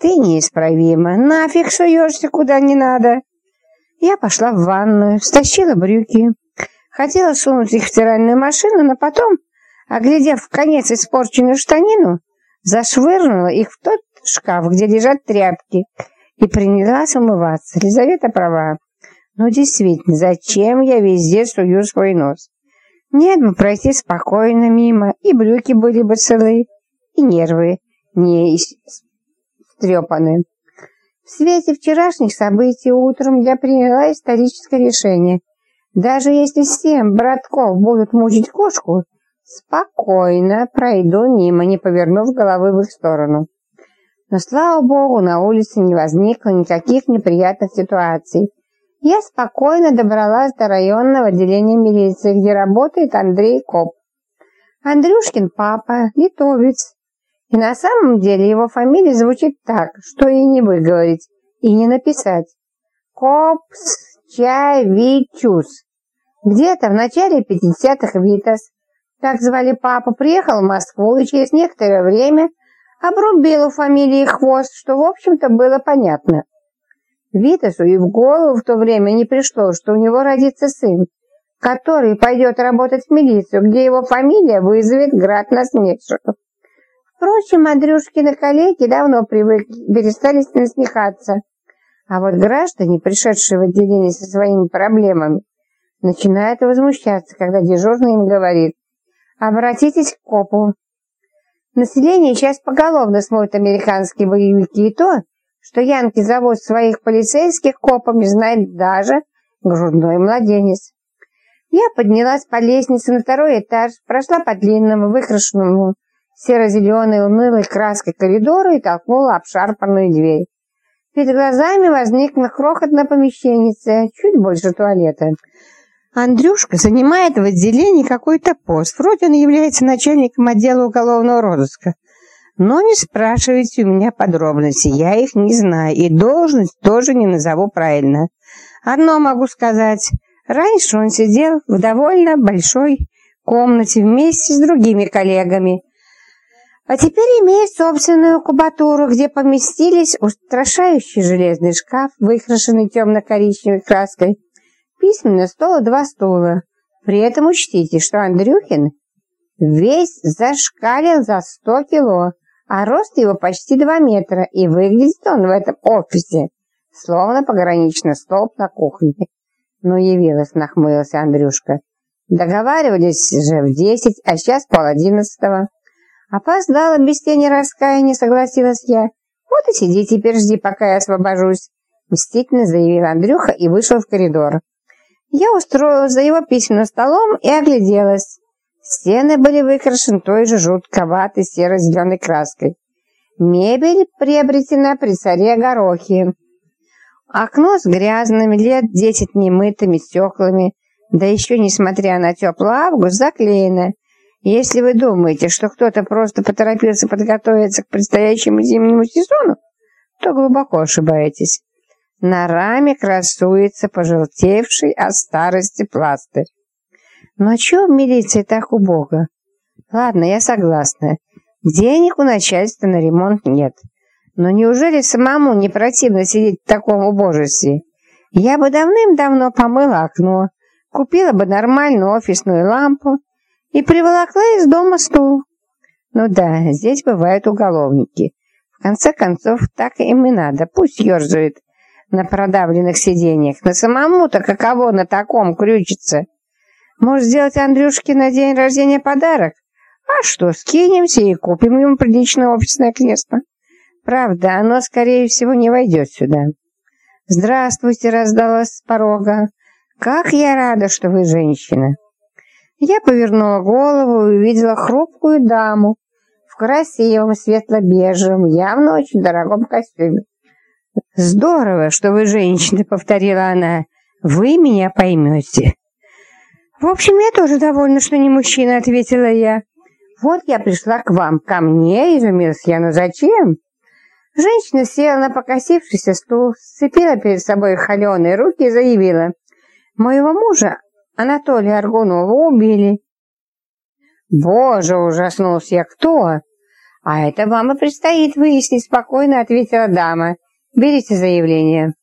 Ты неисправима, нафиг суешься куда не надо. Я пошла в ванную, стащила брюки. Хотела сунуть их в стиральную машину, но потом, оглядев в конец испорченную штанину, зашвырнула их в тот шкаф, где лежат тряпки, и принялась умываться. Лизавета права. Ну, действительно, зачем я везде сую свой нос? Нет бы пройти спокойно мимо, и брюки были бы целы, и нервы не встрепаны. В свете вчерашних событий утром я приняла историческое решение. Даже если семь братков будут мучить кошку, спокойно пройду мимо, не повернув головы в их сторону. Но, слава богу, на улице не возникло никаких неприятных ситуаций. Я спокойно добралась до районного отделения милиции, где работает Андрей Коп. Андрюшкин папа, литовец. И на самом деле его фамилия звучит так, что и не выговорить, и не написать. Копсчавичус. Где-то в начале 50-х Витас, так звали папа, приехал в Москву и через некоторое время обрубил у фамилии хвост, что, в общем-то, было понятно. Витасу и в голову в то время не пришло, что у него родится сын, который пойдет работать в милицию, где его фамилия вызовет град насмешек. Впрочем, Андрюшкины коллеги давно привыкли, перестали насмехаться. А вот граждане, пришедшие в отделение со своими проблемами, начинают возмущаться, когда дежурный им говорит «Обратитесь к копу, Население сейчас поголовно смотрит американские боевики и то, что янки зовут своих полицейских копами, знает даже грудной младенец. Я поднялась по лестнице на второй этаж, прошла по длинному, выкрашенному серо-зеленой унылой краской коридору и толкнула обшарпанную дверь. Перед глазами возникло крохотное помещение, чуть больше туалета. Андрюшка занимает в отделении какой-то пост. Вроде он является начальником отдела уголовного розыска. Но не спрашивайте у меня подробностей, я их не знаю, и должность тоже не назову правильно. Одно могу сказать. Раньше он сидел в довольно большой комнате вместе с другими коллегами, а теперь имеет собственную кубатуру, где поместились устрашающий железный шкаф, выкрашенный темно-коричневой краской, письменный стол и два стула. При этом учтите, что Андрюхин весь зашкалил за сто кило, а рост его почти два метра, и выглядит он в этом офисе, словно пограничный столб на кухне. Ну, явилась, нахмурился Андрюшка. Договаривались же в десять, а сейчас пол одиннадцатого. Опоздала без тени раскаяния, согласилась я. Вот и сиди теперь, жди, пока я освобожусь. Мстительно заявил Андрюха и вышел в коридор. Я устроилась за его письменным столом и огляделась. Стены были выкрашены той же жутковатой серо-зеленой краской. Мебель приобретена при царе Горохе. Окно с грязными, лет десять немытыми стеклами, да еще, несмотря на теплый август, заклеено. Если вы думаете, что кто-то просто поторопился подготовиться к предстоящему зимнему сезону, то глубоко ошибаетесь. На раме красуется пожелтевший от старости пластырь. Но чего в милиции так убого? Ладно, я согласна. Денег у начальства на ремонт нет. Но неужели самому не противно сидеть в таком убожестве? Я бы давным-давно помыла окно, купила бы нормальную офисную лампу и приволокла из дома стул. Ну да, здесь бывают уголовники. В конце концов, так им и надо. Пусть ерзают на продавленных сиденьях. Но самому-то каково на таком крючиться? Может, сделать Андрюшке на день рождения подарок? А что, скинемся и купим ему приличное офисное кресло. Правда, оно, скорее всего, не войдет сюда. «Здравствуйте», — раздалось с порога. «Как я рада, что вы женщина!» Я повернула голову и увидела хрупкую даму в красивом светло-бежевом, явно очень дорогом костюме. «Здорово, что вы женщина», — повторила она. «Вы меня поймете». «В общем, я тоже довольна, что не мужчина», — ответила я. «Вот я пришла к вам, ко мне», — изумилась я. «Но зачем?» Женщина села на покосившийся стул, сцепила перед собой холеные руки и заявила. «Моего мужа, Анатолия Аргунова, убили». «Боже!» — ужаснулся я. «Кто?» «А это вам и предстоит выяснить», — спокойно ответила дама. «Берите заявление».